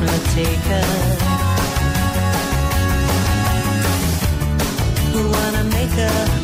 gonna take her. Wanna make her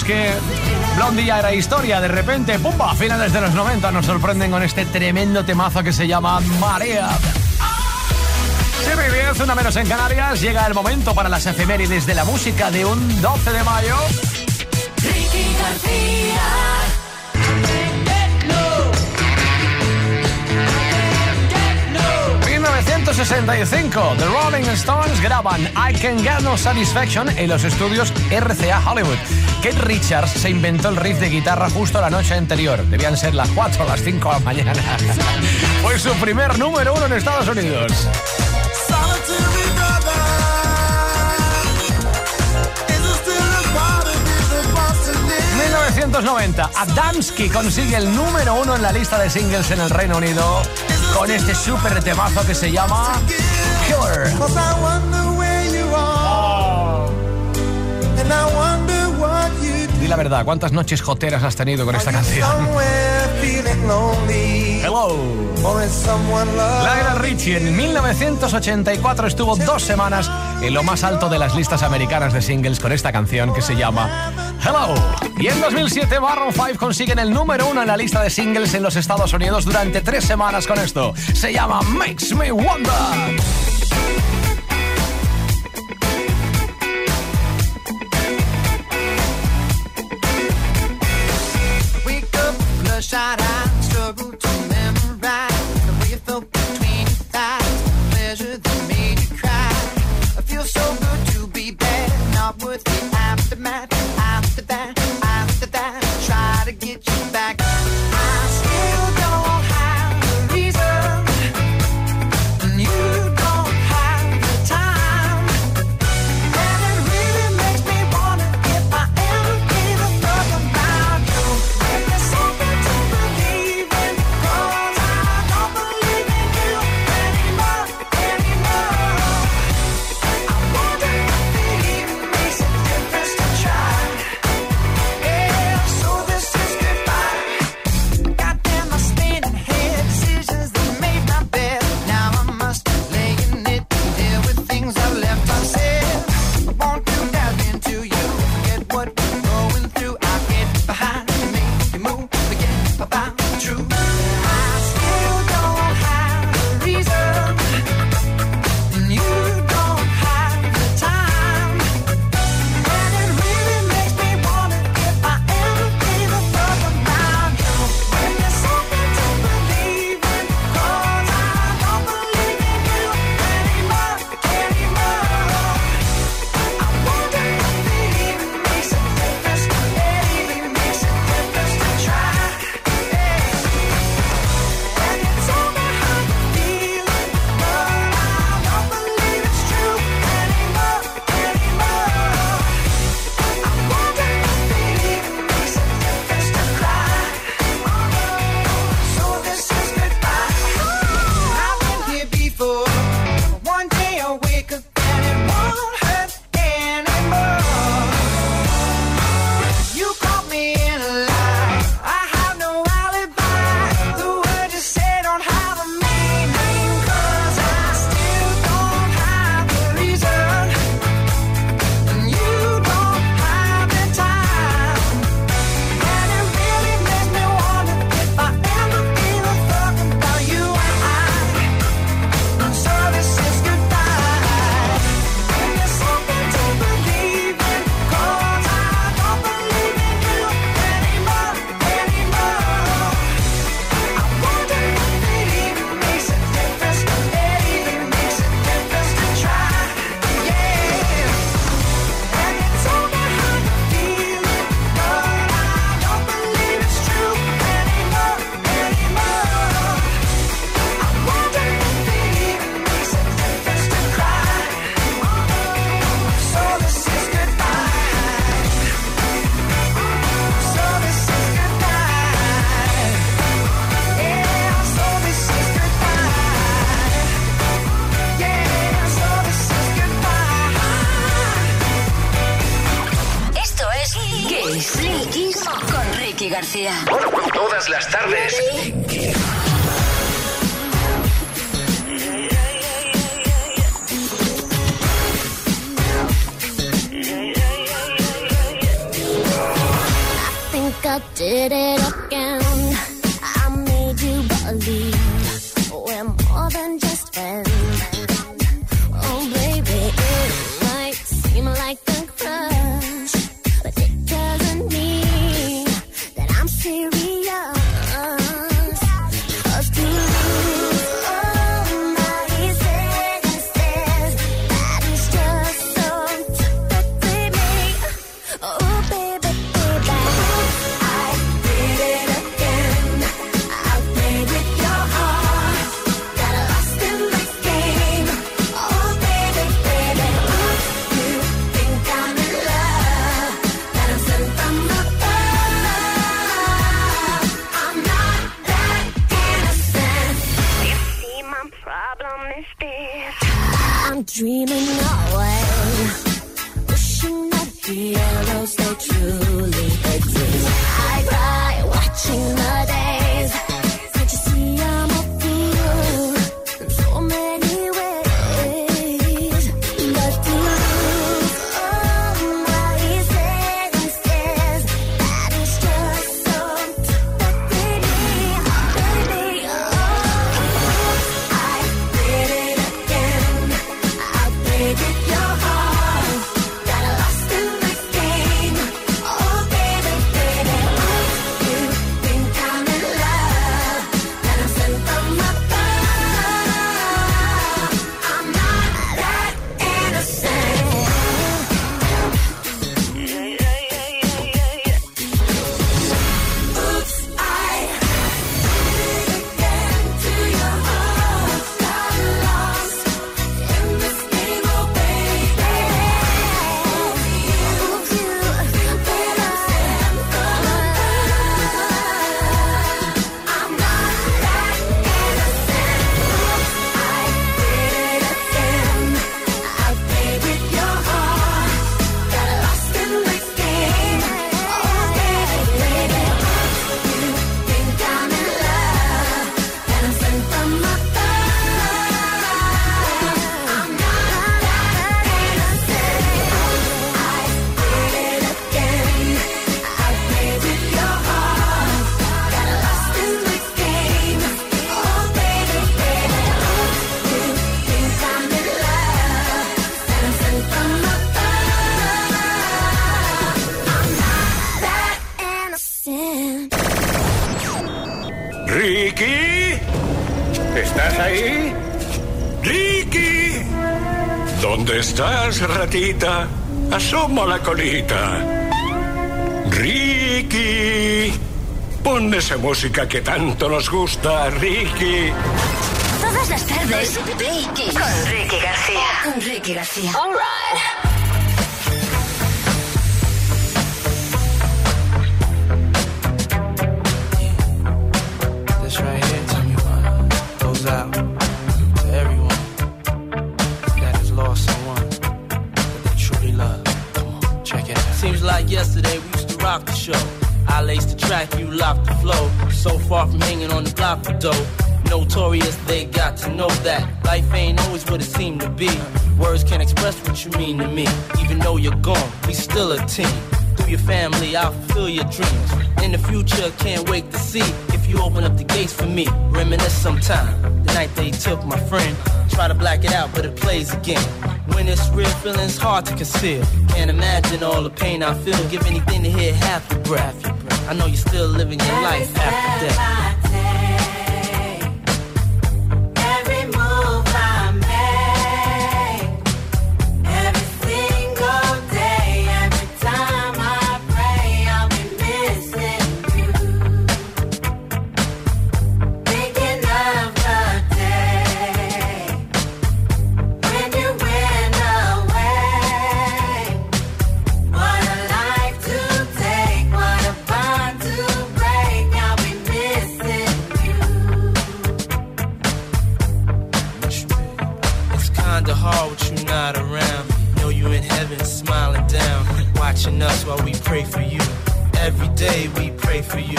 Que Blondie ya era historia. De repente, ¡pumba! A finales de los 90 nos sorprenden con este tremendo temazo que se llama Marea. muy bien, una menos en Canarias. Llega el momento para las efemérides de la música de un 12 de mayo. Ricky García. 1965, The Rolling Stones graban I Can Get No Satisfaction en los estudios RCA Hollywood. Kate Richards se inventó el riff de guitarra justo la noche anterior. Debían ser las 4 o las 5 de la mañana. Fue su primer número uno en Estados Unidos. 1990, Adamski consigue el número uno en la lista de singles en el Reino Unido con este súper temazo que se llama Killer. Di la verdad, ¿cuántas noches joteras has tenido con esta canción? Hello. Lionel Richie en 1984 estuvo dos semanas en lo más alto de las listas americanas de singles con esta canción que se llama Hello. Y en 2007 Barron 5 consiguen el número uno en la lista de singles en los Estados Unidos durante tres semanas con esto. Se llama Makes Me Wonder. Up, did it ratita, asoma la colita. Ricky, pon esa música que tanto nos gusta, Ricky. Todas las tardes, Ricky. Con Ricky García. Con Ricky García. All right. You lock the flow. So far from hanging on the block for dough. Notorious, they got to know that life ain't always what it seemed to be. Words can't express what you mean to me. Even though you're gone, we still a team. Through your family, I'll fulfill your dreams. In the future, can't wait to see if you open up the gates for me. Reminisce sometime. The night they took my friend. Try to black it out, but it plays again. When it's real, feeling's hard to conceal. Can't imagine all the pain I feel. Give anything to hear half your breath. I know you're still living your life after death. hard with you not around. Know you in heaven smiling down, watching us while we pray for you. Every day we pray for you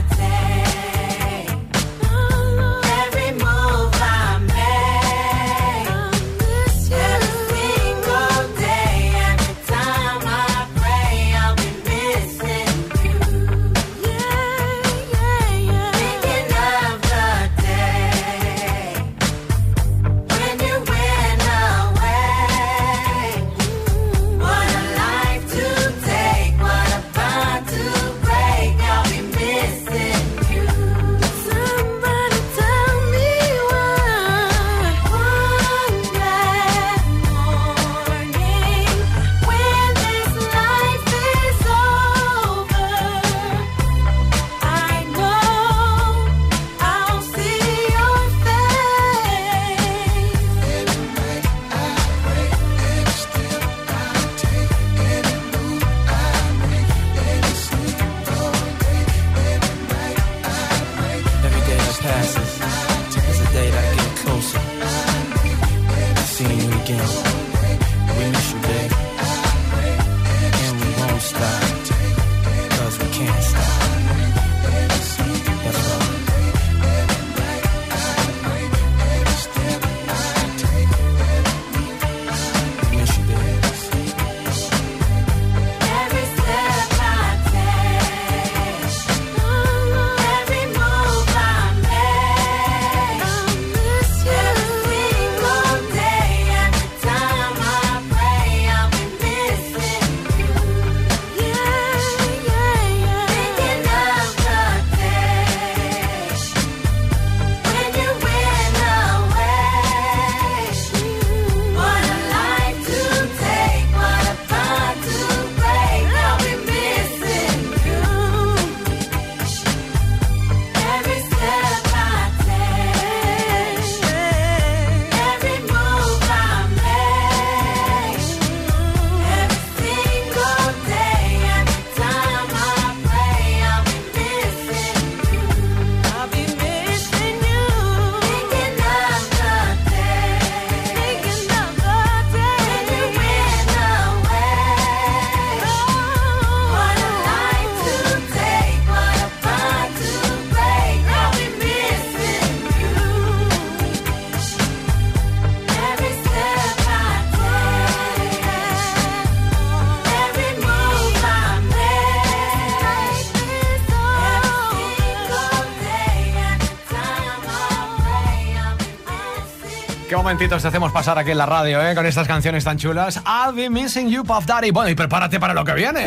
Momentitos te hacemos pasar aquí en la radio, ¿eh? Con estas canciones tan chulas. I'll be missing you, Puff Daddy. Bueno, y prepárate para lo que viene.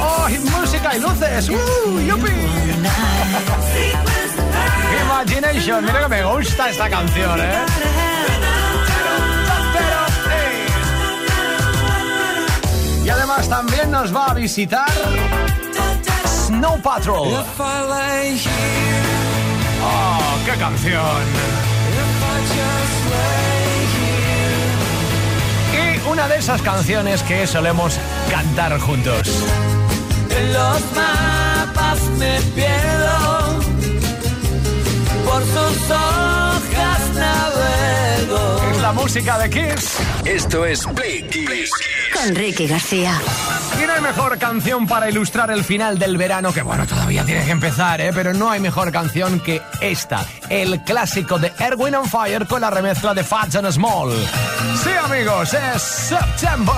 ¡Oh, música y luces! ¡Uh, yupi! Imagination. Mira que me gusta esta canción, ¿eh? Y además también nos va a visitar Snow Patrol. ¡Oh, qué canción! Y una de esas canciones que solemos cantar juntos. En los mapas me pierdo, por sus hojas navego. Es la música de Kiss. Esto es Play Kiss. Con Ricky García. Mejor canción para ilustrar el final del verano, que bueno, todavía tiene que empezar, ¿eh? pero no hay mejor canción que esta, el clásico de Erwin on Fire con la remezcla de Fats and Small. Sí, amigos, es September.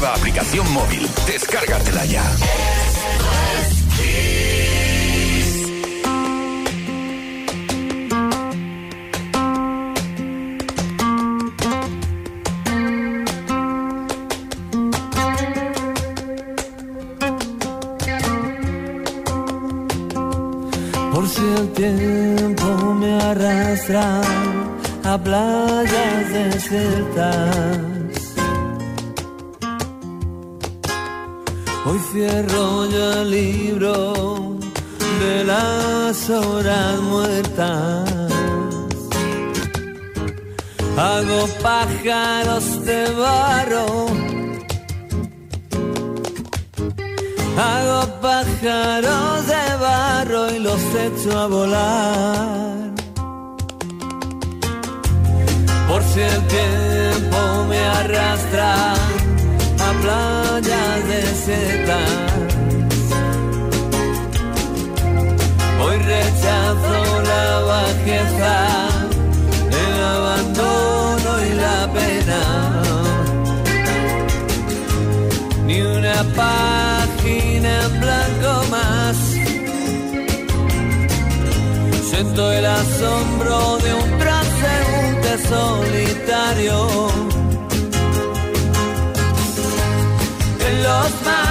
Nueva aplicación móvil. Descárgatela ya. Por si el tiempo me arrastra a playas desiertas. Hoy cierro yo el libro de las horas muertas. Hago pájaros de barro. Hago pájaros de barro y los echo a volar. Por si el tiempo me arrastra a playas desiertas. Hoy rechazo la bajeza, el abandono y la pena. Ni una página en blanco más. Siento el asombro de un transeúnte solitario. En los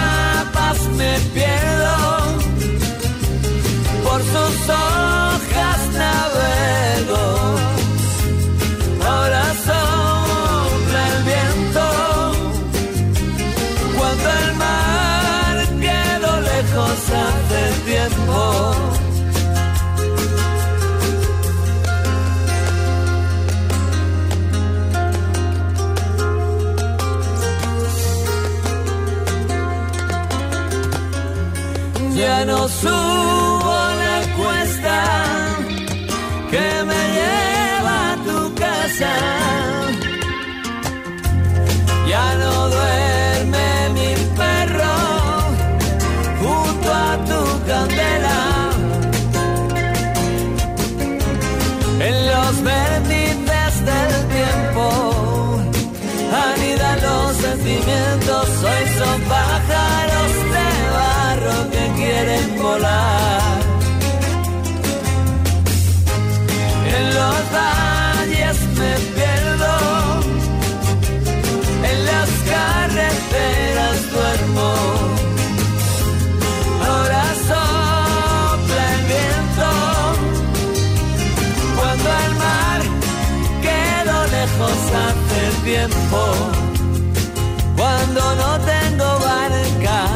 Cuando no tengo barca,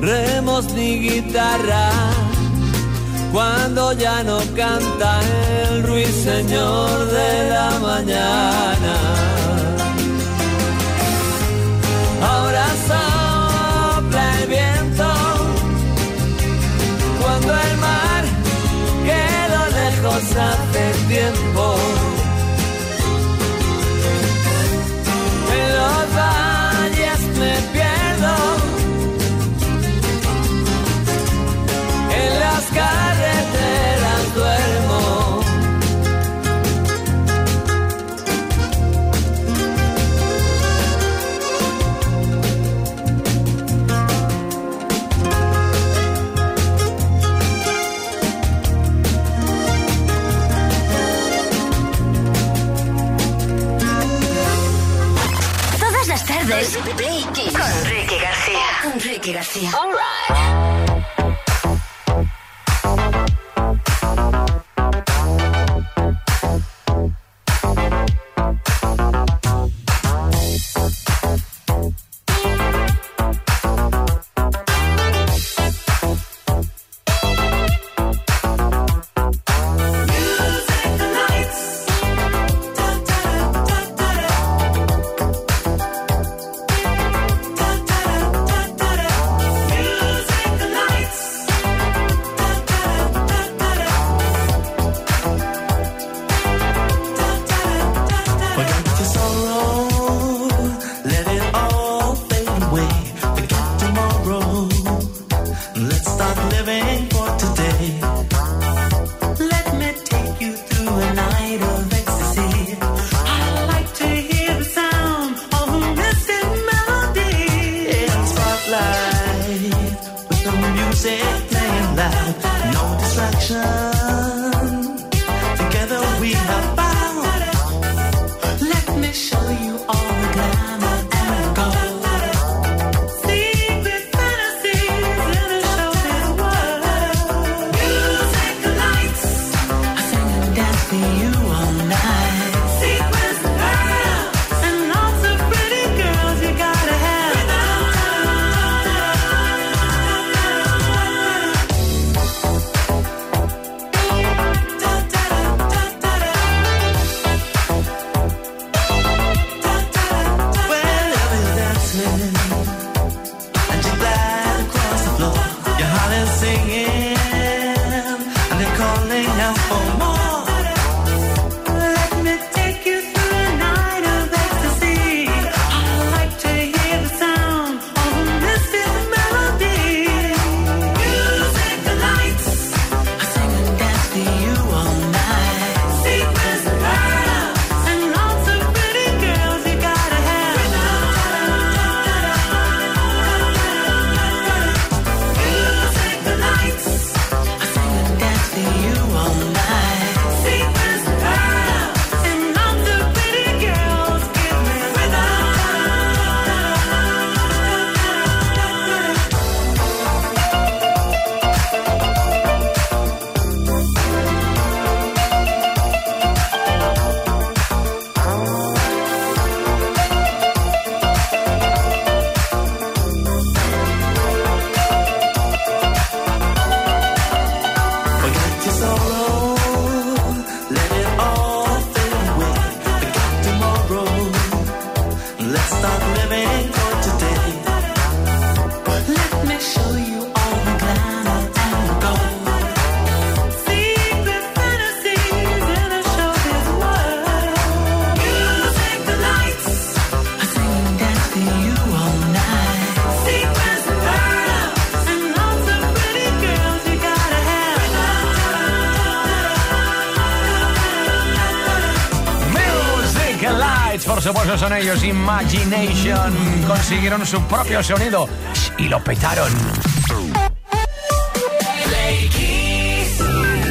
remos ni guitarra. Cuando ya no canta el ruiseñor de la mañana. Ahora sopla el viento. Cuando el mar quedó lejos hace tiempo. Ricky Imagination. Consiguieron su propio sonido y lo petaron.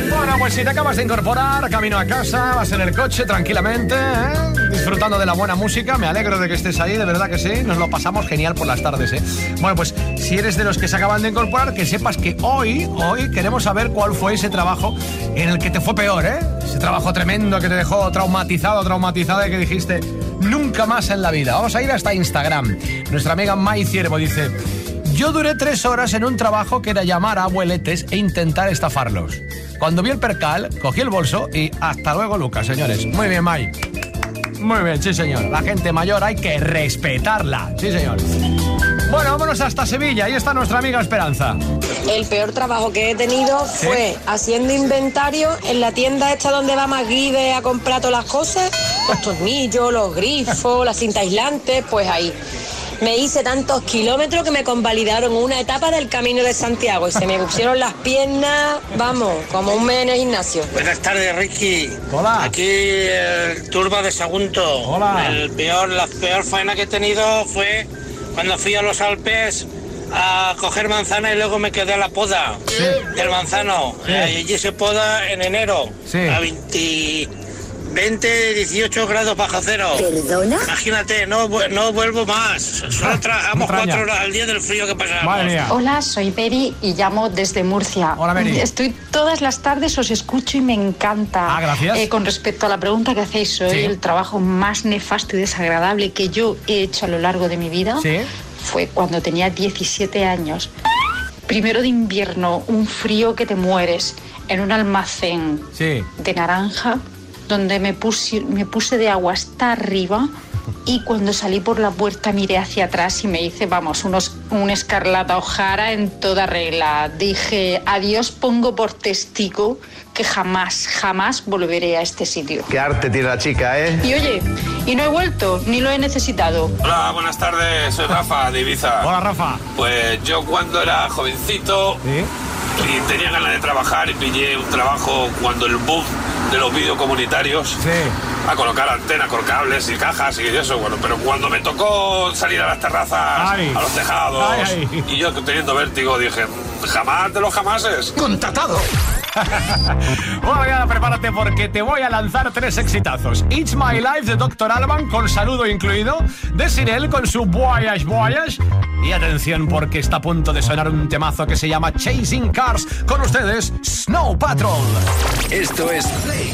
Bueno, pues si te acabas de incorporar, camino a casa, vas en el coche tranquilamente, ¿eh? disfrutando de la buena música, me alegro de que estés ahí, de verdad que sí, nos lo pasamos genial por las tardes. ¿eh? Bueno, pues si eres de los que se acaban de incorporar, que sepas que hoy, hoy queremos saber cuál fue ese trabajo en el que te fue peor, ¿eh? Ese trabajo tremendo que te dejó traumatizado, traumatizada y que dijiste, nunca más en la vida. Vamos a ir hasta Instagram. Nuestra amiga Mai Ciervo dice, yo duré tres horas en un trabajo que era llamar a abueletes e intentar estafarlos. Cuando vi el percal, cogí el bolso y hasta luego, Lucas, señores. Muy bien, Mai. Muy bien, sí, señor. La gente mayor hay que respetarla. Sí, señor. Bueno, vámonos hasta Sevilla. Ahí está nuestra amiga Esperanza. El peor trabajo que he tenido fue haciendo inventario en la tienda esta donde va Maguide a comprar todas las cosas. Los tornillos, los grifos, la cinta aislante, pues ahí. Me hice tantos kilómetros que me convalidaron una etapa del camino de Santiago y se me pusieron las piernas, vamos, como un mes en el gimnasio. Buenas tardes, Ricky. Hola. Aquí el Turba de Sagunto. Hola. El peor, la peor faena que he tenido fue cuando fui a los Alpes a coger manzana y luego me quedé a la poda del manzano. Sí. Y allí se poda en enero Sí. a 20, 20, 18 grados bajo cero. ¿Perdona? Imagínate, no, no vuelvo más. Solo trabajamos Extraña. cuatro horas al día del frío que pasamos. Madre mía. Hola, soy Beri y llamo desde Murcia. Hola, Beri. Estoy todas las tardes, os escucho y me encanta. Ah, gracias. Eh, con respecto a la pregunta que hacéis hoy, Sí. el trabajo más nefasto y desagradable que yo he hecho a lo largo de mi vida Sí. fue cuando tenía 17 años. Primero de invierno, un frío que te mueres en un almacén Sí. de naranja, donde me puse, me puse de agua hasta arriba y cuando salí por la puerta miré hacia atrás y me hice, vamos, unos, un escarlata ojara en toda regla. Dije, adiós pongo por testigo que jamás, jamás volveré a este sitio. Qué arte tiene la chica, ¿eh? Y oye, y no he vuelto, ni lo he necesitado. Hola, buenas tardes, soy Rafa de Ibiza. Hola, Rafa. Pues yo cuando era jovencito Sí. y tenía ganas de trabajar y pillé un trabajo cuando el boom de los vídeos comunitarios Sí. a colocar antenas con cables y cajas y eso, bueno, pero cuando me tocó salir a las terrazas, Ay. a los tejados Ay, ay. y yo teniendo vértigo dije, "Mm, jamás de los jamases. Contratado. ya prepárate porque te voy a lanzar tres exitazos. It's My Life de Dr. Alban con saludo incluido. De Sirel con su Voyage Voyage. Y atención porque está a punto de sonar un temazo que se llama Chasing Cars. Con ustedes, Snow Patrol. Esto es Play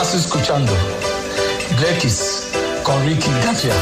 Estás escuchando X con Ricky García.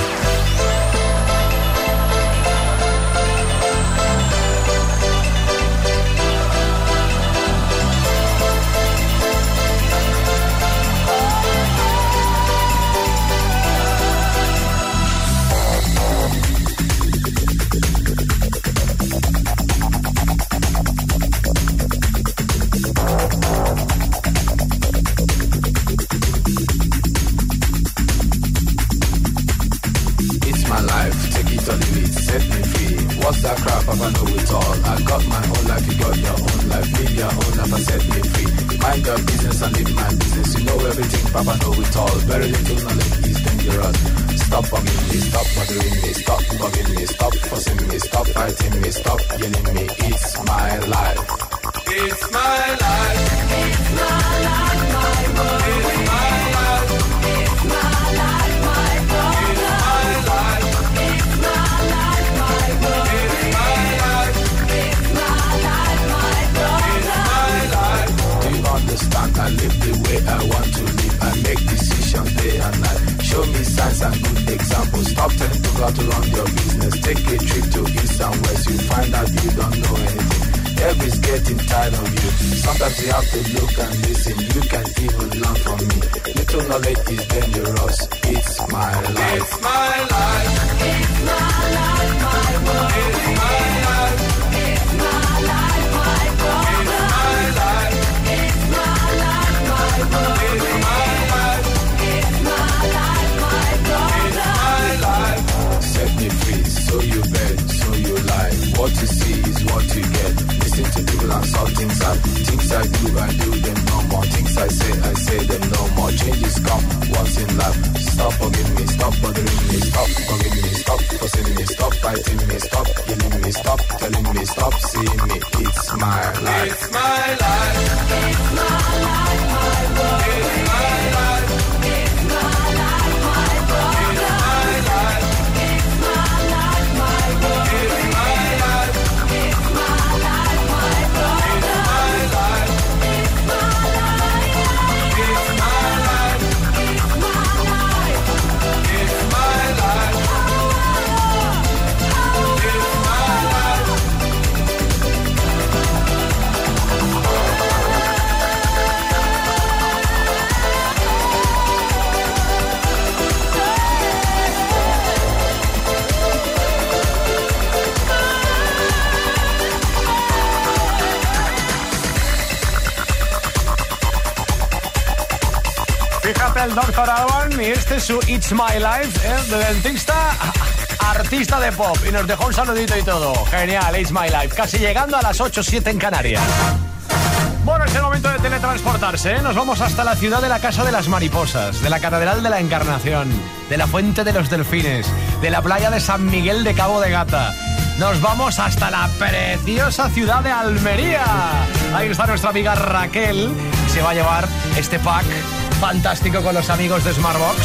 Su It's My Life, ¿eh? de dentista artista de pop. Y nos dejó un saludito y todo. Genial, It's My Life. Casi llegando a las 8.07 en Canarias. Bueno, es el momento de teletransportarse. ¿eh? Nos vamos hasta la ciudad de la Casa de las Mariposas, de la Catedral de la Encarnación, de la Fuente de los Delfines, de la playa de San Miguel de Cabo de Gata. Nos vamos hasta la preciosa ciudad de Almería. Ahí está nuestra amiga Raquel, que se va a llevar este pack fantástico con los amigos de Smartbox,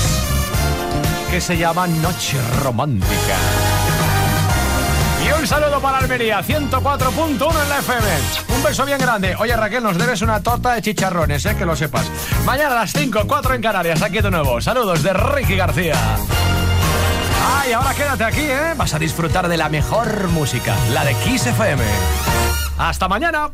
que se llama Noche Romántica. Y un saludo para Almería, 104.1 en la FM. Un beso bien grande. Oye, Raquel, nos debes una torta de chicharrones, ¿eh? que lo sepas. Mañana a las 5, 4 en Canarias, aquí de nuevo. Saludos de Ricky García. Ay, ahora quédate aquí, ¿eh? Vas a disfrutar de la mejor música, la de Kiss FM. Hasta mañana.